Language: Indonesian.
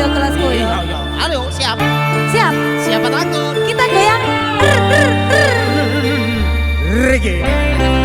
ayo kelas yuk. Ayo, siap. Siap. Siapa takut? Kita goyang. Reggae.